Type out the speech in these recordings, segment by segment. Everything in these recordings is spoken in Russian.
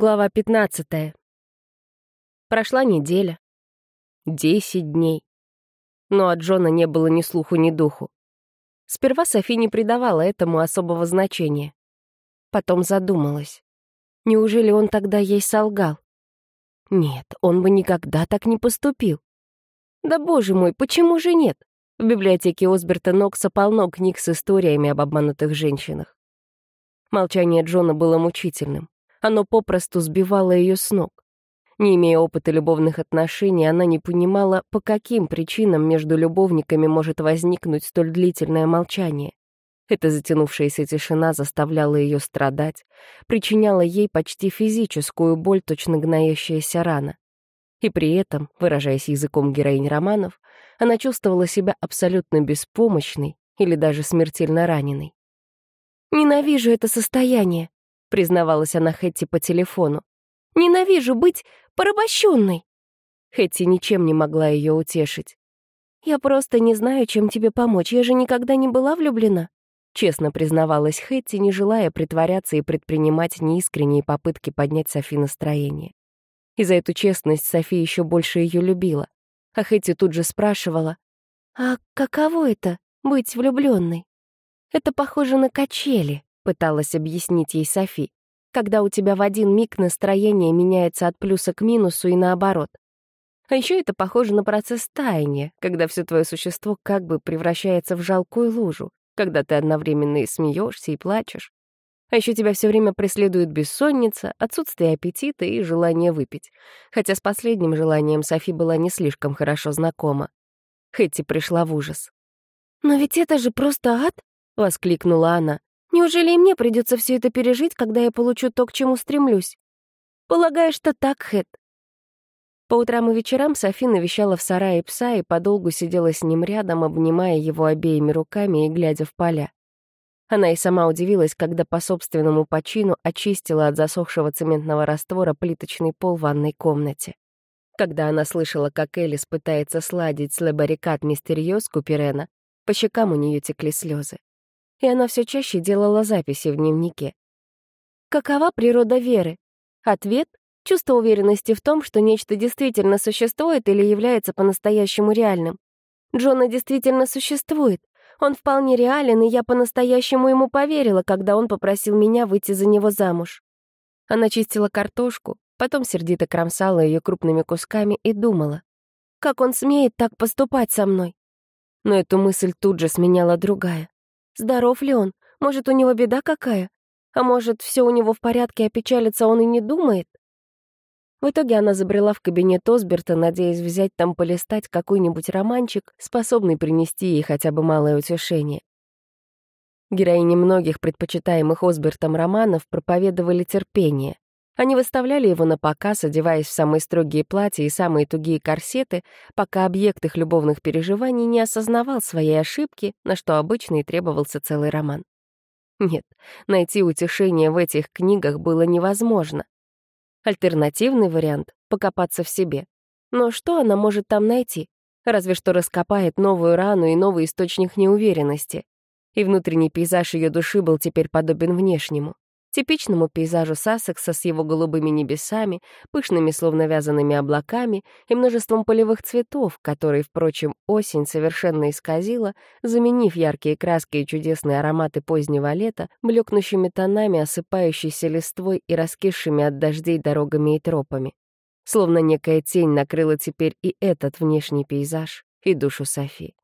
Глава 15. Прошла неделя. Десять дней. Но от Джона не было ни слуху, ни духу. Сперва Софи не придавала этому особого значения. Потом задумалась. Неужели он тогда ей солгал? Нет, он бы никогда так не поступил. Да боже мой, почему же нет? В библиотеке Осберта Нокса полно книг с историями об обманутых женщинах. Молчание Джона было мучительным. Оно попросту сбивало ее с ног. Не имея опыта любовных отношений, она не понимала, по каким причинам между любовниками может возникнуть столь длительное молчание. Эта затянувшаяся тишина заставляла ее страдать, причиняла ей почти физическую боль, точно гноящаяся рана. И при этом, выражаясь языком героинь романов, она чувствовала себя абсолютно беспомощной или даже смертельно раненой. «Ненавижу это состояние», — признавалась она Хэтти по телефону. «Ненавижу быть порабощенной!» Хэтти ничем не могла ее утешить. «Я просто не знаю, чем тебе помочь, я же никогда не была влюблена», честно признавалась Хэтти, не желая притворяться и предпринимать неискренние попытки поднять Софи настроение. И за эту честность Софи еще больше ее любила. А Хэтти тут же спрашивала, «А каково это — быть влюбленной? «Это похоже на качели», пыталась объяснить ей Софи, когда у тебя в один миг настроение меняется от плюса к минусу и наоборот. А еще это похоже на процесс таяния, когда все твое существо как бы превращается в жалкую лужу, когда ты одновременно и смеешься, и плачешь. А еще тебя все время преследует бессонница, отсутствие аппетита и желание выпить. Хотя с последним желанием Софи была не слишком хорошо знакома. Хэтти пришла в ужас. «Но ведь это же просто ад!» — воскликнула она. Неужели и мне придется все это пережить, когда я получу то, к чему стремлюсь? Полагаю, что так, Хэт. По утрам и вечерам Софи навещала в сарае пса и подолгу сидела с ним рядом, обнимая его обеими руками и глядя в поля. Она и сама удивилась, когда по собственному почину очистила от засохшего цементного раствора плиточный пол в ванной комнате. Когда она слышала, как Элис пытается сладить с лабарикат мистериоз Куперена, по щекам у нее текли слезы и она все чаще делала записи в дневнике. Какова природа веры? Ответ — чувство уверенности в том, что нечто действительно существует или является по-настоящему реальным. Джона действительно существует. Он вполне реален, и я по-настоящему ему поверила, когда он попросил меня выйти за него замуж. Она чистила картошку, потом сердито кромсала ее крупными кусками и думала, как он смеет так поступать со мной. Но эту мысль тут же сменяла другая. Здоров ли он? Может, у него беда какая? А может, все у него в порядке, а печалиться он и не думает? В итоге она забрела в кабинет Осберта, надеясь взять там полистать какой-нибудь романчик, способный принести ей хотя бы малое утешение. Героини многих предпочитаемых Осбертом романов проповедовали терпение. Они выставляли его на показ, одеваясь в самые строгие платья и самые тугие корсеты, пока объект их любовных переживаний не осознавал своей ошибки, на что обычно и требовался целый роман. Нет, найти утешение в этих книгах было невозможно. Альтернативный вариант — покопаться в себе. Но что она может там найти? Разве что раскопает новую рану и новый источник неуверенности. И внутренний пейзаж ее души был теперь подобен внешнему типичному пейзажу Сассекса с его голубыми небесами, пышными словно вязаными облаками и множеством полевых цветов, которые, впрочем, осень совершенно исказила, заменив яркие краски и чудесные ароматы позднего лета блекнущими тонами, осыпающейся листвой и раскисшими от дождей дорогами и тропами. Словно некая тень накрыла теперь и этот внешний пейзаж, и душу Софи.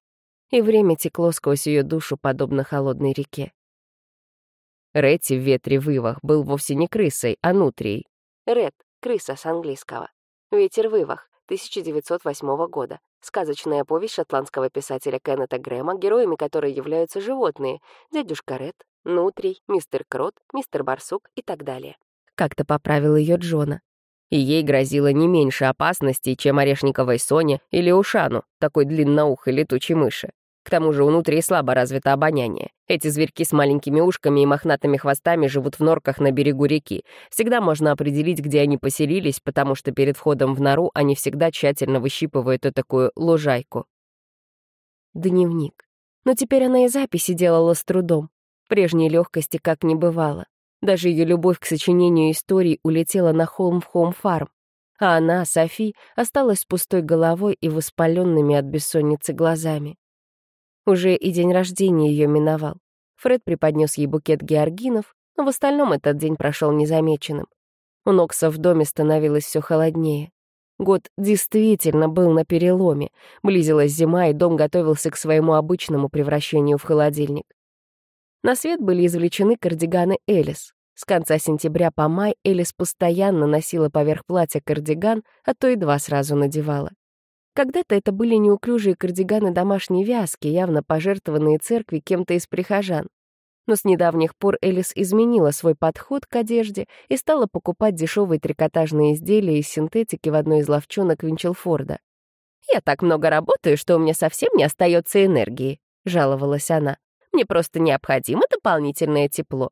И время текло сквозь ее душу, подобно холодной реке. Ретти в ветре вывах был вовсе не крысой, а нутрией. Ред — крыса с английского. Ветер вывах, 1908 года. Сказочная повесть шотландского писателя Кеннета Грэма, героями которой являются животные — дядюшка Ред, Нутрий, мистер Крот, мистер Барсук и так далее. Как-то поправил ее Джона. И ей грозило не меньше опасностей, чем Орешниковой Соне или Ушану, такой длинноухой летучей мыши. К тому же внутри слабо развито обоняние. Эти зверьки с маленькими ушками и мохнатыми хвостами живут в норках на берегу реки. Всегда можно определить, где они поселились, потому что перед входом в нору они всегда тщательно выщипывают такую лужайку. Дневник. Но теперь она и записи делала с трудом. Прежней легкости как не бывало. Даже ее любовь к сочинению историй улетела на холм в Хоум-фарм, а она, Софи, осталась с пустой головой и воспаленными от бессонницы глазами. Уже и день рождения ее миновал. Фред преподнес ей букет георгинов, но в остальном этот день прошел незамеченным. У Нокса в доме становилось все холоднее. Год действительно был на переломе. Близилась зима, и дом готовился к своему обычному превращению в холодильник. На свет были извлечены кардиганы Элис. С конца сентября по май Элис постоянно носила поверх платья кардиган, а то и два сразу надевала. Когда-то это были неуклюжие кардиганы домашней вязки, явно пожертвованные церкви кем-то из прихожан. Но с недавних пор Элис изменила свой подход к одежде и стала покупать дешевые трикотажные изделия из синтетики в одной из ловчонок Винчелфорда. «Я так много работаю, что у меня совсем не остается энергии», — жаловалась она. «Мне просто необходимо дополнительное тепло».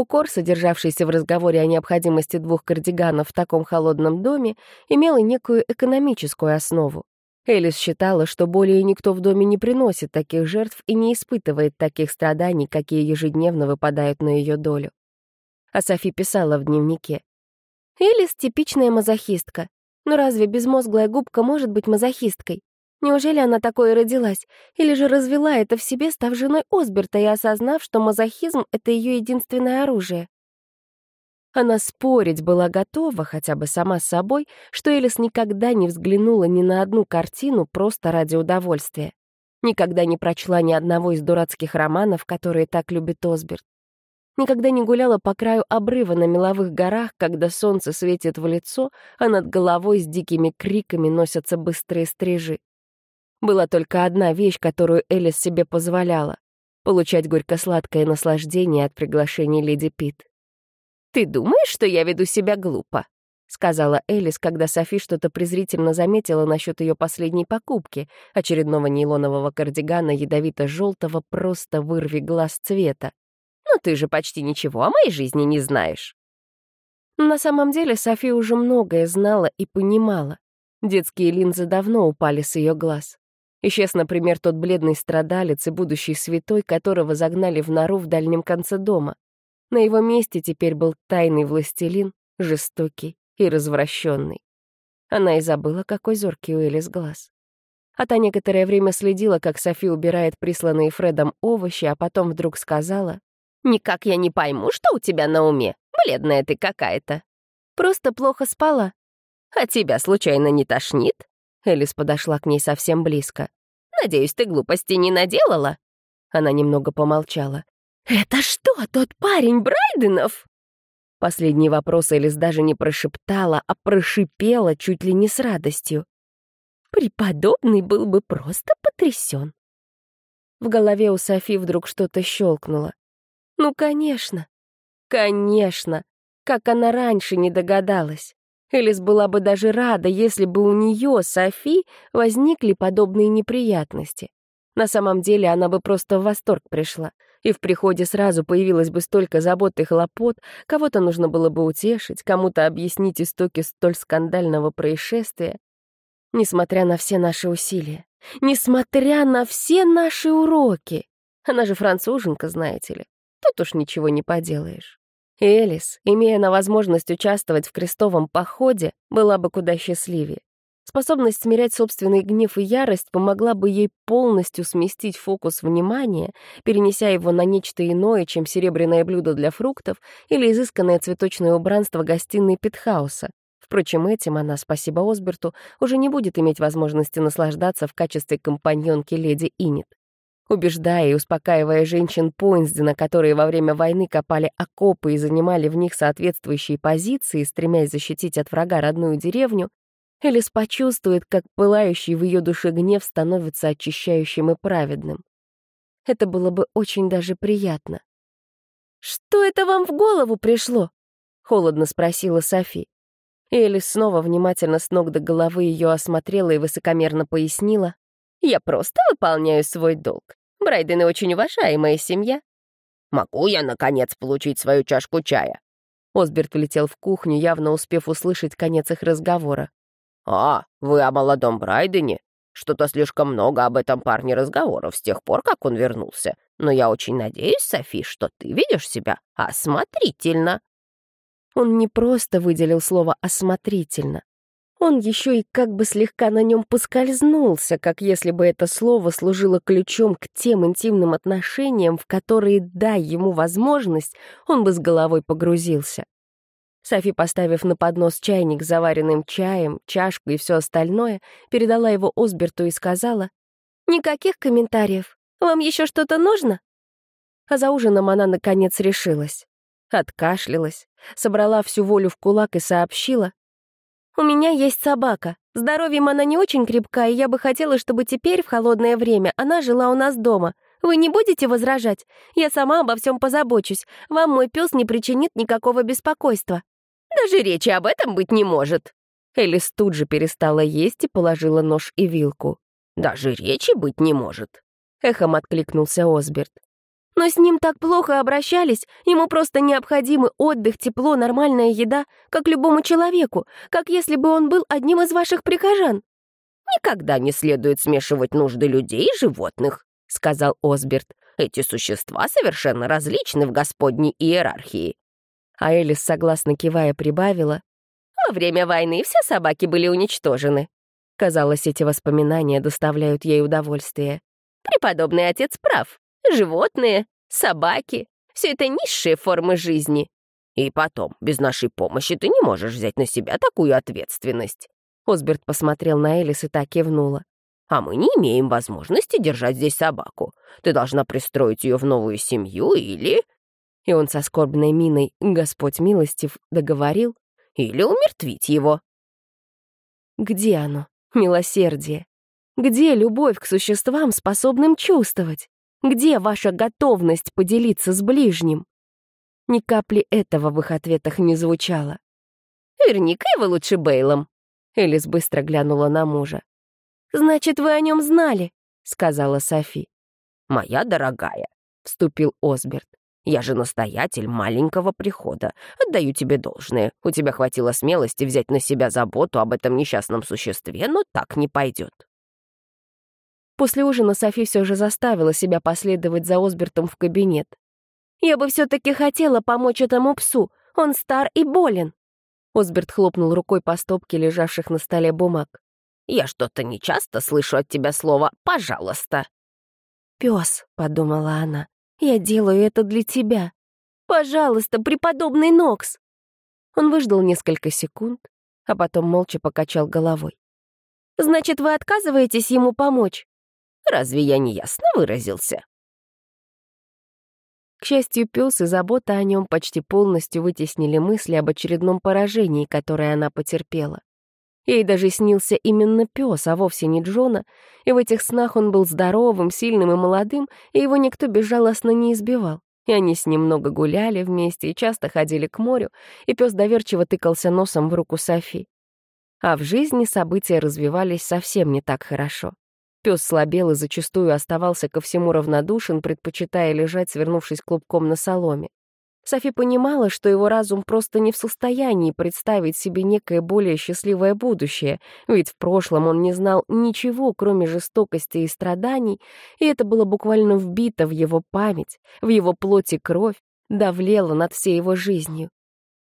Укор, содержавшийся в разговоре о необходимости двух кардиганов в таком холодном доме, имел и некую экономическую основу. Элис считала, что более никто в доме не приносит таких жертв и не испытывает таких страданий, какие ежедневно выпадают на ее долю. А Софи писала в дневнике. «Элис — типичная мазохистка. Но разве безмозглая губка может быть мазохисткой? Неужели она такой родилась? Или же развела это в себе, став женой Осберта и осознав, что мазохизм — это ее единственное оружие? Она спорить была готова, хотя бы сама с собой, что Элис никогда не взглянула ни на одну картину просто ради удовольствия. Никогда не прочла ни одного из дурацких романов, которые так любит Осберт. Никогда не гуляла по краю обрыва на меловых горах, когда солнце светит в лицо, а над головой с дикими криками носятся быстрые стрижи. Была только одна вещь, которую Элис себе позволяла — получать горько-сладкое наслаждение от приглашений Леди Пит. «Ты думаешь, что я веду себя глупо?» — сказала Элис, когда Софи что-то презрительно заметила насчет ее последней покупки, очередного нейлонового кардигана ядовито-желтого просто вырви глаз цвета. «Но ты же почти ничего о моей жизни не знаешь». На самом деле Софи уже многое знала и понимала. Детские линзы давно упали с ее глаз. Исчез, например, тот бледный страдалец и будущий святой, которого загнали в нору в дальнем конце дома. На его месте теперь был тайный властелин, жестокий и развращенный. Она и забыла, какой зоркий у Элис глаз. А та некоторое время следила, как Софи убирает присланные Фредом овощи, а потом вдруг сказала, «Никак я не пойму, что у тебя на уме. Бледная ты какая-то. Просто плохо спала. А тебя случайно не тошнит?» Элис подошла к ней совсем близко. «Надеюсь, ты глупости не наделала?» Она немного помолчала. «Это что, тот парень Брайденов?» Последний вопрос Элис даже не прошептала, а прошипела чуть ли не с радостью. Преподобный был бы просто потрясен. В голове у Софи вдруг что-то щелкнуло. Ну, конечно, конечно, как она раньше не догадалась. Элис была бы даже рада, если бы у нее, Софи, возникли подобные неприятности. На самом деле она бы просто в восторг пришла и в приходе сразу появилось бы столько забот и хлопот, кого-то нужно было бы утешить, кому-то объяснить истоки столь скандального происшествия. Несмотря на все наши усилия, несмотря на все наши уроки. Она же француженка, знаете ли. Тут уж ничего не поделаешь. Элис, имея на возможность участвовать в крестовом походе, была бы куда счастливее. Способность смирять собственный гнев и ярость помогла бы ей полностью сместить фокус внимания, перенеся его на нечто иное, чем серебряное блюдо для фруктов или изысканное цветочное убранство гостиной Питхауса. Впрочем, этим она, спасибо Осберту, уже не будет иметь возможности наслаждаться в качестве компаньонки леди Инит. Убеждая и успокаивая женщин Пойнсдена, которые во время войны копали окопы и занимали в них соответствующие позиции, стремясь защитить от врага родную деревню, Элис почувствует, как пылающий в ее душе гнев становится очищающим и праведным. Это было бы очень даже приятно. «Что это вам в голову пришло?» — холодно спросила Софи. Элис снова внимательно с ног до головы ее осмотрела и высокомерно пояснила. «Я просто выполняю свой долг. Брайдены очень уважаемая семья». «Могу я, наконец, получить свою чашку чая?» Осберт влетел в кухню, явно успев услышать конец их разговора. «А, вы о молодом Брайдене? Что-то слишком много об этом парне разговоров с тех пор, как он вернулся. Но я очень надеюсь, Софи, что ты ведешь себя осмотрительно». Он не просто выделил слово «осмотрительно». Он еще и как бы слегка на нем поскользнулся, как если бы это слово служило ключом к тем интимным отношениям, в которые, дай ему возможность, он бы с головой погрузился. Софи, поставив на поднос чайник с заваренным чаем, чашку и все остальное, передала его Осберту и сказала, «Никаких комментариев. Вам еще что-то нужно?» А за ужином она, наконец, решилась. Откашлялась, собрала всю волю в кулак и сообщила, «У меня есть собака. Здоровьем она не очень крепка, и я бы хотела, чтобы теперь, в холодное время, она жила у нас дома. Вы не будете возражать? Я сама обо всем позабочусь. Вам мой пес не причинит никакого беспокойства». «Даже речи об этом быть не может». Элис тут же перестала есть и положила нож и вилку. «Даже речи быть не может», — эхом откликнулся Осберт. Но с ним так плохо обращались, ему просто необходимы отдых, тепло, нормальная еда, как любому человеку, как если бы он был одним из ваших прихожан». «Никогда не следует смешивать нужды людей и животных», — сказал Осберт. «Эти существа совершенно различны в господней иерархии». А Элис, согласно кивая, прибавила. «Во время войны все собаки были уничтожены». Казалось, эти воспоминания доставляют ей удовольствие. «Преподобный отец прав. Животные, собаки — все это низшие формы жизни. И потом, без нашей помощи ты не можешь взять на себя такую ответственность. Осберт посмотрел на Элис и так кивнула. «А мы не имеем возможности держать здесь собаку. Ты должна пристроить ее в новую семью или...» И он со скорбной миной «Господь милостив» договорил. «Или умертвить его». Где оно, милосердие? Где любовь к существам, способным чувствовать? Где ваша готовность поделиться с ближним?» Ни капли этого в их ответах не звучало. «Верни-ка его лучше Бейлом», — Элис быстро глянула на мужа. «Значит, вы о нем знали», — сказала Софи. «Моя дорогая», — вступил Осберт. «Я же настоятель маленького прихода. Отдаю тебе должное. У тебя хватило смелости взять на себя заботу об этом несчастном существе, но так не пойдет. После ужина Софи все же заставила себя последовать за Осбертом в кабинет. «Я бы все-таки хотела помочь этому псу. Он стар и болен». Осберт хлопнул рукой по стопке лежавших на столе бумаг. «Я что-то нечасто слышу от тебя слово «пожалуйста». «Пес», — подумала она, — «я делаю это для тебя. Пожалуйста, преподобный Нокс». Он выждал несколько секунд, а потом молча покачал головой. «Значит, вы отказываетесь ему помочь?» Разве я не ясно выразился?» К счастью, пес и забота о нем почти полностью вытеснили мысли об очередном поражении, которое она потерпела. Ей даже снился именно пес, а вовсе не Джона, и в этих снах он был здоровым, сильным и молодым, и его никто безжалостно не избивал. И они с ним много гуляли вместе и часто ходили к морю, и пес доверчиво тыкался носом в руку Софи. А в жизни события развивались совсем не так хорошо. Пес слабел и зачастую оставался ко всему равнодушен, предпочитая лежать, свернувшись клубком на соломе. Софи понимала, что его разум просто не в состоянии представить себе некое более счастливое будущее, ведь в прошлом он не знал ничего, кроме жестокости и страданий, и это было буквально вбито в его память, в его плоть и кровь, давлело над всей его жизнью.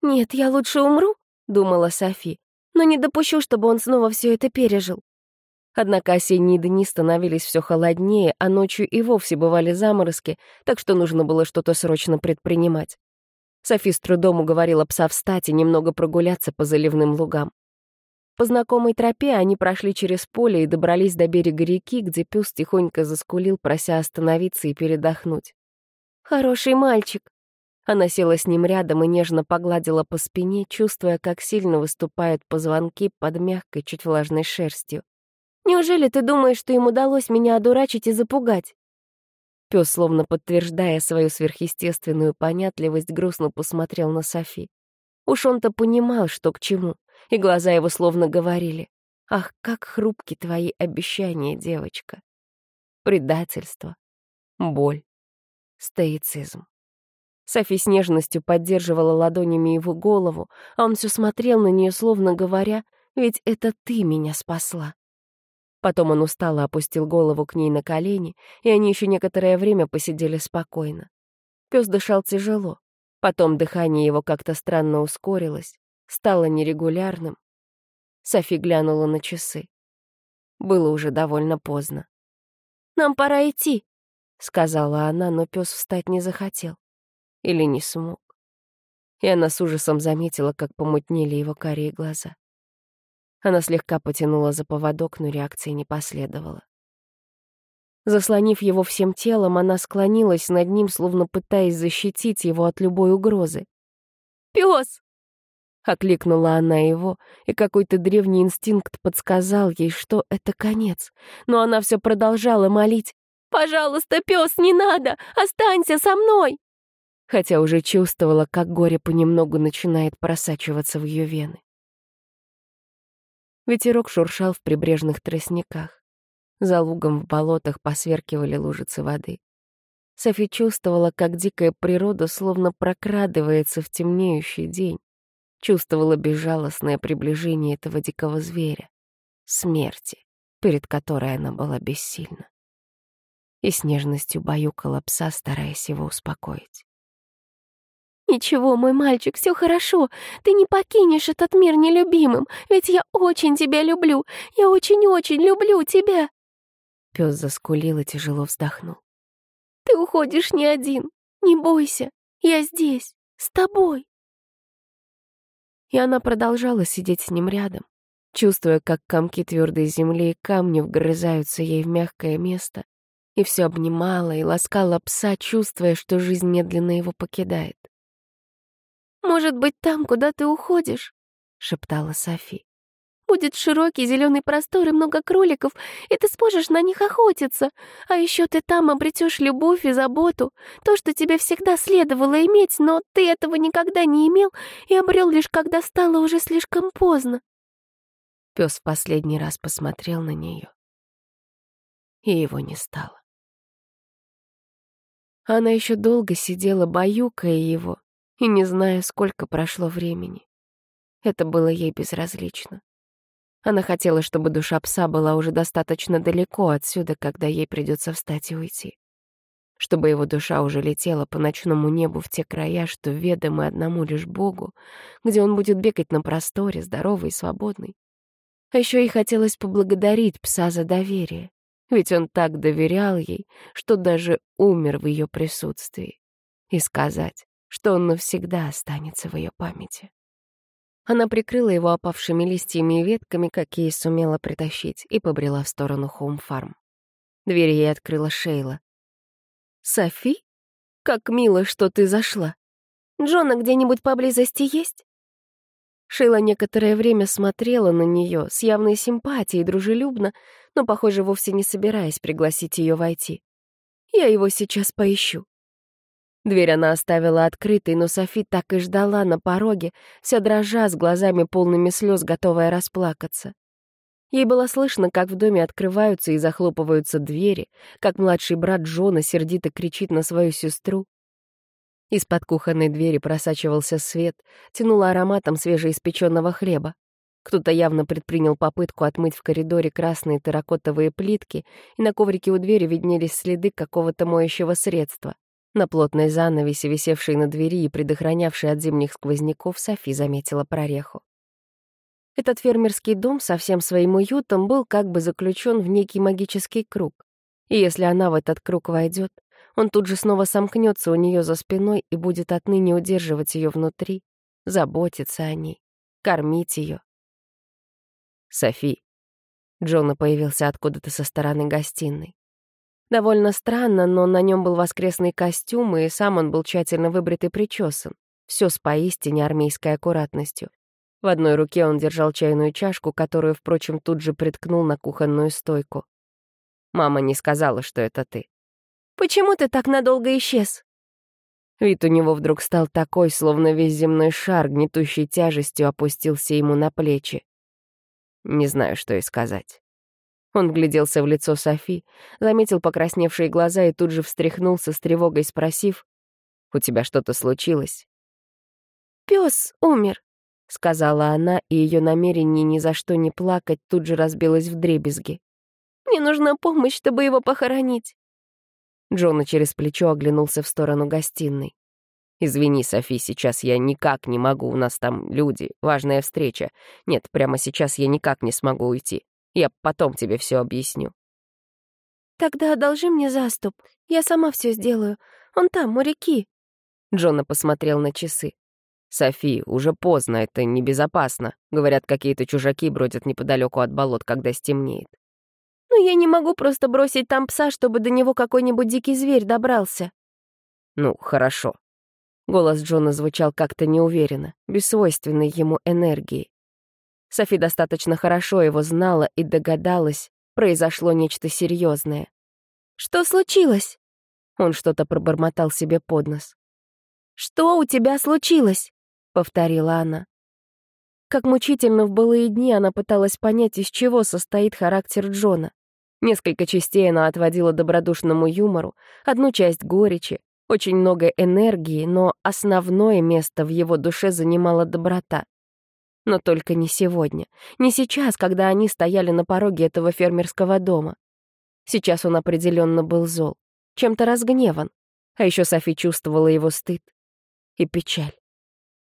«Нет, я лучше умру», — думала Софи, «но не допущу, чтобы он снова все это пережил. Однако осенние дни становились все холоднее, а ночью и вовсе бывали заморозки, так что нужно было что-то срочно предпринимать. Софи с трудом уговорила пса встать и немного прогуляться по заливным лугам. По знакомой тропе они прошли через поле и добрались до берега реки, где пес тихонько заскулил, прося остановиться и передохнуть. «Хороший мальчик!» Она села с ним рядом и нежно погладила по спине, чувствуя, как сильно выступают позвонки под мягкой, чуть влажной шерстью. Неужели ты думаешь, что им удалось меня одурачить и запугать?» Пес, словно подтверждая свою сверхъестественную понятливость, грустно посмотрел на Софи. Уж он-то понимал, что к чему, и глаза его словно говорили. «Ах, как хрупки твои обещания, девочка!» Предательство, боль, стоицизм. Софи с нежностью поддерживала ладонями его голову, а он все смотрел на нее, словно говоря, «Ведь это ты меня спасла». Потом он устало опустил голову к ней на колени, и они еще некоторое время посидели спокойно. Пес дышал тяжело. Потом дыхание его как-то странно ускорилось, стало нерегулярным. Софи глянула на часы. Было уже довольно поздно. «Нам пора идти», — сказала она, но пес встать не захотел. Или не смог. И она с ужасом заметила, как помутнели его карие глаза. Она слегка потянула за поводок, но реакции не последовало. Заслонив его всем телом, она склонилась над ним, словно пытаясь защитить его от любой угрозы. «Пёс!» — окликнула она его, и какой-то древний инстинкт подсказал ей, что это конец. Но она все продолжала молить. «Пожалуйста, пес, не надо! Останься со мной!» Хотя уже чувствовала, как горе понемногу начинает просачиваться в ее вены. Ветерок шуршал в прибрежных тростниках. За лугом в болотах посверкивали лужицы воды. Софи чувствовала, как дикая природа словно прокрадывается в темнеющий день. Чувствовала безжалостное приближение этого дикого зверя. Смерти, перед которой она была бессильна. И с нежностью баюкала пса, стараясь его успокоить. «Ничего, мой мальчик, все хорошо. Ты не покинешь этот мир нелюбимым, ведь я очень тебя люблю. Я очень-очень люблю тебя». Пес заскулил и тяжело вздохнул. «Ты уходишь не один. Не бойся. Я здесь, с тобой». И она продолжала сидеть с ним рядом, чувствуя, как комки твердой земли и камни вгрызаются ей в мягкое место, и все обнимала и ласкала пса, чувствуя, что жизнь медленно его покидает. «Может быть, там, куда ты уходишь?» — шептала Софи. «Будет широкий зеленый простор и много кроликов, и ты сможешь на них охотиться. А еще ты там обретешь любовь и заботу, то, что тебе всегда следовало иметь, но ты этого никогда не имел и обрел лишь когда стало уже слишком поздно». Пес в последний раз посмотрел на нее, и его не стало. Она еще долго сидела, баюкая его, и не зная, сколько прошло времени. Это было ей безразлично. Она хотела, чтобы душа пса была уже достаточно далеко отсюда, когда ей придется встать и уйти. Чтобы его душа уже летела по ночному небу в те края, что ведомы одному лишь Богу, где он будет бегать на просторе, здоровый и свободный. А еще ей хотелось поблагодарить пса за доверие, ведь он так доверял ей, что даже умер в ее присутствии. И сказать, что он навсегда останется в ее памяти. Она прикрыла его опавшими листьями и ветками, какие сумела притащить, и побрела в сторону хоум-фарм. Дверь ей открыла Шейла. «Софи? Как мило, что ты зашла. Джона где-нибудь поблизости есть?» Шейла некоторое время смотрела на нее с явной симпатией, дружелюбно, но, похоже, вовсе не собираясь пригласить ее войти. «Я его сейчас поищу. Дверь она оставила открытой, но Софи так и ждала на пороге, вся дрожа с глазами полными слез, готовая расплакаться. Ей было слышно, как в доме открываются и захлопываются двери, как младший брат Джона сердито кричит на свою сестру. Из-под кухонной двери просачивался свет, тянуло ароматом свежеиспеченного хлеба. Кто-то явно предпринял попытку отмыть в коридоре красные терракотовые плитки, и на коврике у двери виднелись следы какого-то моющего средства. На плотной занавесе, висевшей на двери и предохранявшей от зимних сквозняков, Софи заметила прореху. Этот фермерский дом со всем своим уютом был как бы заключен в некий магический круг. И если она в этот круг войдет, он тут же снова сомкнется у нее за спиной и будет отныне удерживать ее внутри, заботиться о ней, кормить ее. «Софи». Джона появился откуда-то со стороны гостиной. Довольно странно, но на нем был воскресный костюм, и сам он был тщательно выбрит и причесан. Все с поистине армейской аккуратностью. В одной руке он держал чайную чашку, которую, впрочем, тут же приткнул на кухонную стойку. «Мама не сказала, что это ты». «Почему ты так надолго исчез?» Вид у него вдруг стал такой, словно весь земной шар, гнетущей тяжестью, опустился ему на плечи. Не знаю, что и сказать. Он гляделся в лицо Софи, заметил покрасневшие глаза и тут же встряхнулся с тревогой, спросив, «У тебя что-то случилось?» «Пёс умер», — сказала она, и ее намерение ни за что не плакать тут же разбилось в дребезги. Мне нужна помощь, чтобы его похоронить». Джона через плечо оглянулся в сторону гостиной. «Извини, Софи, сейчас я никак не могу, у нас там люди, важная встреча. Нет, прямо сейчас я никак не смогу уйти. Я потом тебе все объясню». «Тогда одолжи мне заступ, я сама все сделаю. Он там, у реки». Джона посмотрел на часы. «Софи, уже поздно, это небезопасно. Говорят, какие-то чужаки бродят неподалеку от болот, когда стемнеет». «Ну, я не могу просто бросить там пса, чтобы до него какой-нибудь дикий зверь добрался». «Ну, хорошо». Голос Джона звучал как-то неуверенно, без свойственной ему энергии. Софи достаточно хорошо его знала и догадалась, произошло нечто серьезное. «Что случилось?» Он что-то пробормотал себе под нос. «Что у тебя случилось?» — повторила она. Как мучительно в былые дни она пыталась понять, из чего состоит характер Джона. Несколько частей она отводила добродушному юмору, одну часть — горечи, очень много энергии, но основное место в его душе занимала доброта. Но только не сегодня, не сейчас, когда они стояли на пороге этого фермерского дома. Сейчас он определенно был зол, чем-то разгневан, а еще Софи чувствовала его стыд и печаль.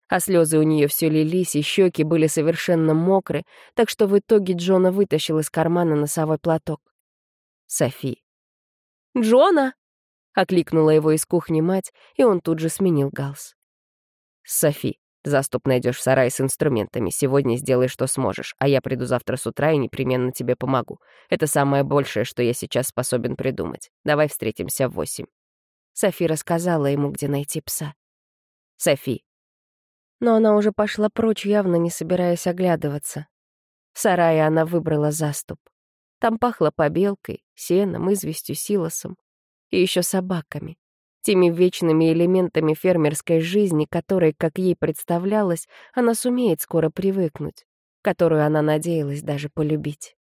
А слезы у нее все лились, и щеки были совершенно мокры, так что в итоге Джона вытащил из кармана носовой платок. Софи. «Джона!» — окликнула его из кухни мать, и он тут же сменил галс. «Софи, заступ найдешь в сарае с инструментами. Сегодня сделай, что сможешь, а я приду завтра с утра и непременно тебе помогу. Это самое большее, что я сейчас способен придумать. Давай встретимся в восемь». Софи рассказала ему, где найти пса. «Софи». Но она уже пошла прочь, явно не собираясь оглядываться. В сарае она выбрала заступ. Там пахло побелкой, сеном, известью, силосом и еще собаками. Теми вечными элементами фермерской жизни, которые, как ей представлялось, она сумеет скоро привыкнуть, которую она надеялась даже полюбить.